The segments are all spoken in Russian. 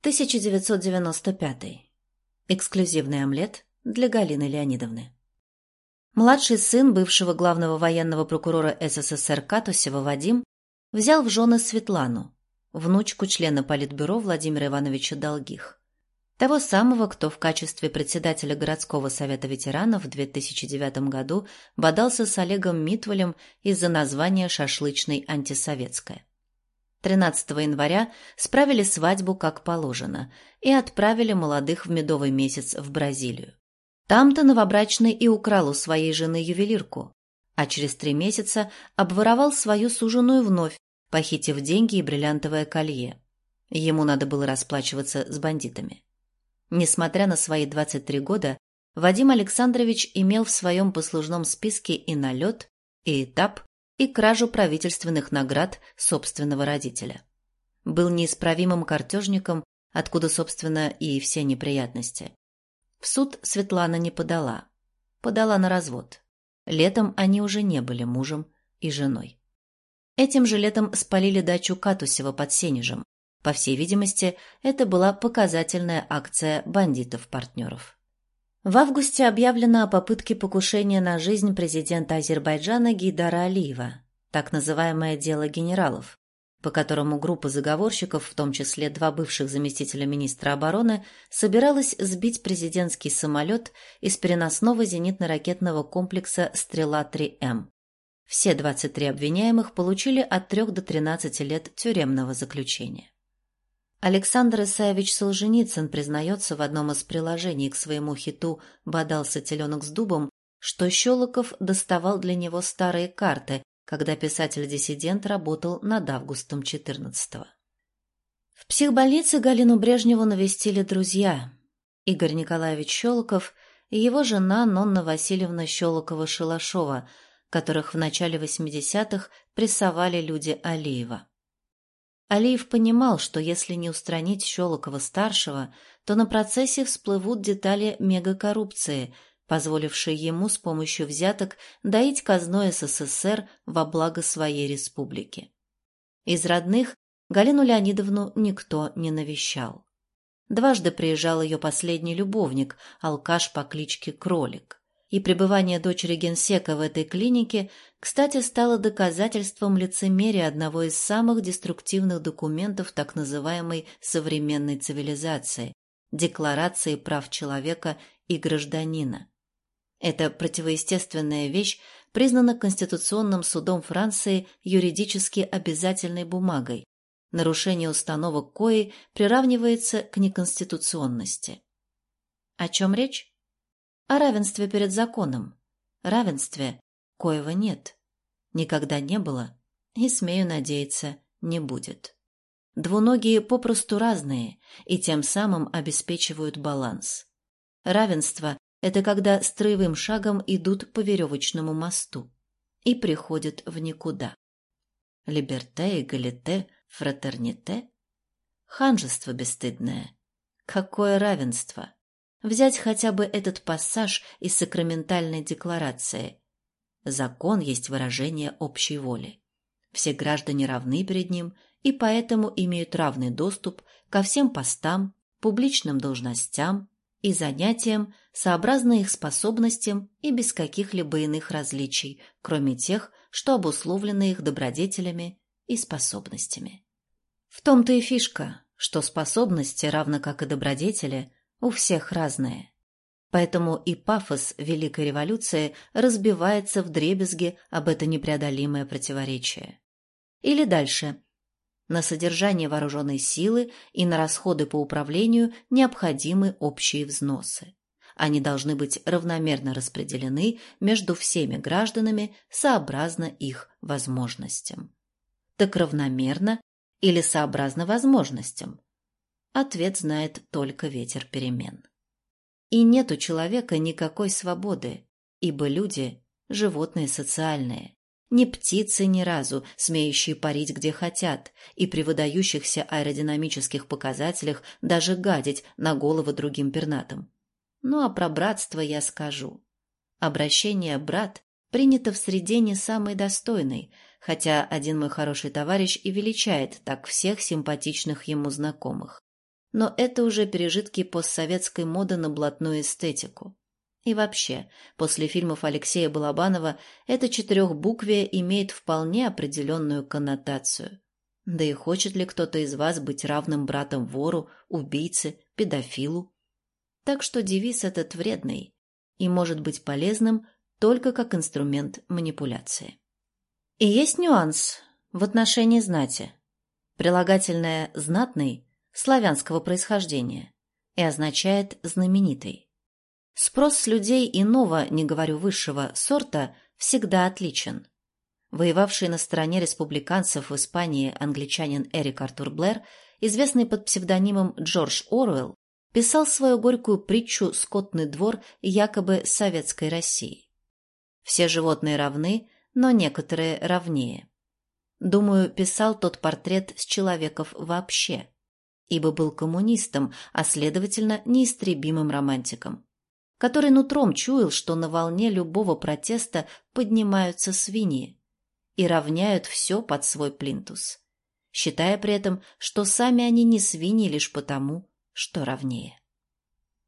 1995. Эксклюзивный омлет для Галины Леонидовны. Младший сын бывшего главного военного прокурора СССР Катусева Вадим взял в жены Светлану, внучку члена Политбюро Владимира Ивановича Долгих, того самого, кто в качестве председателя городского совета ветеранов в 2009 году бодался с Олегом Митвалем из-за названия «шашлычной антисоветская». 13 января справили свадьбу как положено и отправили молодых в медовый месяц в Бразилию. Там-то новобрачный и украл у своей жены ювелирку, а через три месяца обворовал свою суженую вновь, похитив деньги и бриллиантовое колье. Ему надо было расплачиваться с бандитами. Несмотря на свои 23 года, Вадим Александрович имел в своем послужном списке и налет, и этап, и кражу правительственных наград собственного родителя. Был неисправимым картежником, откуда, собственно, и все неприятности. В суд Светлана не подала. Подала на развод. Летом они уже не были мужем и женой. Этим же летом спалили дачу Катусева под Сенежем. По всей видимости, это была показательная акция бандитов-партнеров. В августе объявлено о попытке покушения на жизнь президента Азербайджана Гейдара Алиева, так называемое «дело генералов», по которому группа заговорщиков, в том числе два бывших заместителя министра обороны, собиралась сбить президентский самолет из переносного зенитно-ракетного комплекса «Стрела-3М». Все 23 обвиняемых получили от 3 до 13 лет тюремного заключения. Александр Исаевич Солженицын признается в одном из приложений к своему хиту «Бодался теленок с дубом», что Щелоков доставал для него старые карты, когда писатель-диссидент работал над августом 14-го. В психбольнице Галину Брежневу навестили друзья. Игорь Николаевич Щелоков и его жена Нонна Васильевна Щелокова-Шалашова, которых в начале 80-х прессовали люди Алиева. Алиев понимал, что если не устранить Щелокова-старшего, то на процессе всплывут детали мегакоррупции, позволившие ему с помощью взяток доить казной СССР во благо своей республики. Из родных Галину Леонидовну никто не навещал. Дважды приезжал ее последний любовник, алкаш по кличке Кролик и пребывание дочери генсека в этой клинике, кстати, стало доказательством лицемерия одного из самых деструктивных документов так называемой современной цивилизации – Декларации прав человека и гражданина. Эта противоестественная вещь признана Конституционным судом Франции юридически обязательной бумагой. Нарушение установок кои приравнивается к неконституционности. О чем речь? О равенстве перед законом. Равенстве, коего нет. Никогда не было и, смею надеяться, не будет. Двуногие попросту разные и тем самым обеспечивают баланс. Равенство – это когда строевым шагом идут по веревочному мосту и приходят в никуда. Либерте, эгалите, фратерните – ханжество бесстыдное. Какое равенство! Взять хотя бы этот пассаж из сакраментальной декларации. Закон есть выражение общей воли. Все граждане равны перед ним и поэтому имеют равный доступ ко всем постам, публичным должностям и занятиям, сообразно их способностям и без каких-либо иных различий, кроме тех, что обусловлены их добродетелями и способностями. В том-то и фишка, что способности, равно как и добродетели, у всех разные. Поэтому и пафос Великой революции разбивается в дребезги об это непреодолимое противоречие. Или дальше. На содержание вооруженной силы и на расходы по управлению необходимы общие взносы. Они должны быть равномерно распределены между всеми гражданами сообразно их возможностям. Так равномерно или сообразно возможностям? Ответ знает только ветер перемен. И нет у человека никакой свободы, ибо люди – животные социальные, не птицы ни разу, смеющие парить где хотят, и при выдающихся аэродинамических показателях даже гадить на головы другим пернатым. Ну а про братство я скажу. Обращение «брат» принято в среде не самой достойной, хотя один мой хороший товарищ и величает так всех симпатичных ему знакомых. Но это уже пережитки постсоветской моды на блатную эстетику. И вообще, после фильмов Алексея Балабанова это четырехбуквие имеет вполне определенную коннотацию. Да и хочет ли кто-то из вас быть равным братом вору, убийце, педофилу? Так что девиз этот вредный и может быть полезным только как инструмент манипуляции. И есть нюанс в отношении знати. Прилагательное «знатный» славянского происхождения и означает «знаменитый». Спрос с людей иного, не говорю высшего, сорта всегда отличен. Воевавший на стороне республиканцев в Испании англичанин Эрик Артур Блэр, известный под псевдонимом Джордж Оруэлл, писал свою горькую притчу «Скотный двор» якобы советской России. Все животные равны, но некоторые равнее. Думаю, писал тот портрет с человеков вообще, ибо был коммунистом, а следовательно неистребимым романтиком, который нутром чуял, что на волне любого протеста поднимаются свиньи и равняют все под свой плинтус, считая при этом, что сами они не свиньи лишь потому, что равнее.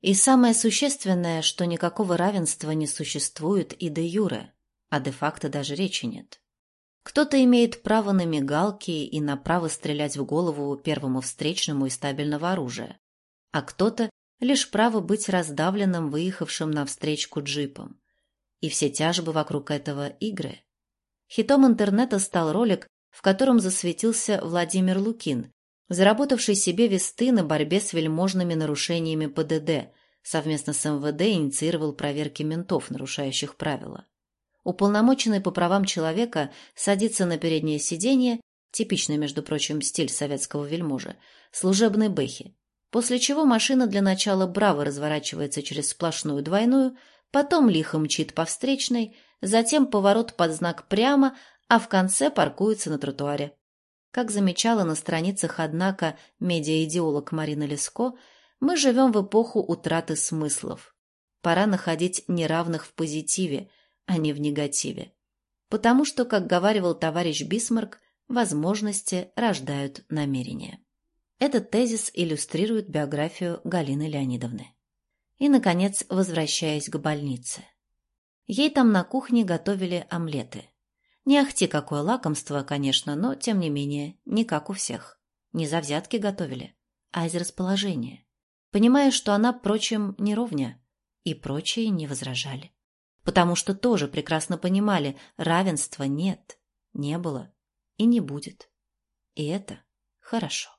И самое существенное, что никакого равенства не существует и де юре, а де-факто даже речи нет. Кто-то имеет право на мигалки и на право стрелять в голову первому встречному из стабильного оружия, а кто-то лишь право быть раздавленным, выехавшим навстречку джипом. И все тяжбы вокруг этого игры. Хитом интернета стал ролик, в котором засветился Владимир Лукин, заработавший себе весты на борьбе с вельможными нарушениями ПДД, совместно с МВД инициировал проверки ментов, нарушающих правила. Уполномоченный по правам человека садится на переднее сиденье, типичный, между прочим, стиль советского вельможи, служебной бэхи, после чего машина для начала браво разворачивается через сплошную двойную, потом лихо мчит по встречной, затем поворот под знак прямо, а в конце паркуется на тротуаре. Как замечала на страницах, однако, медиаидеолог Марина Леско, мы живем в эпоху утраты смыслов. Пора находить неравных в позитиве, а не в негативе. Потому что, как говаривал товарищ Бисмарк, возможности рождают намерения. Этот тезис иллюстрирует биографию Галины Леонидовны. И, наконец, возвращаясь к больнице. Ей там на кухне готовили омлеты. Не ахти какое лакомство, конечно, но, тем не менее, не как у всех. Не за взятки готовили, а из расположения. Понимая, что она, впрочем, не ровня, и прочие не возражали потому что тоже прекрасно понимали, равенства нет, не было и не будет. И это хорошо.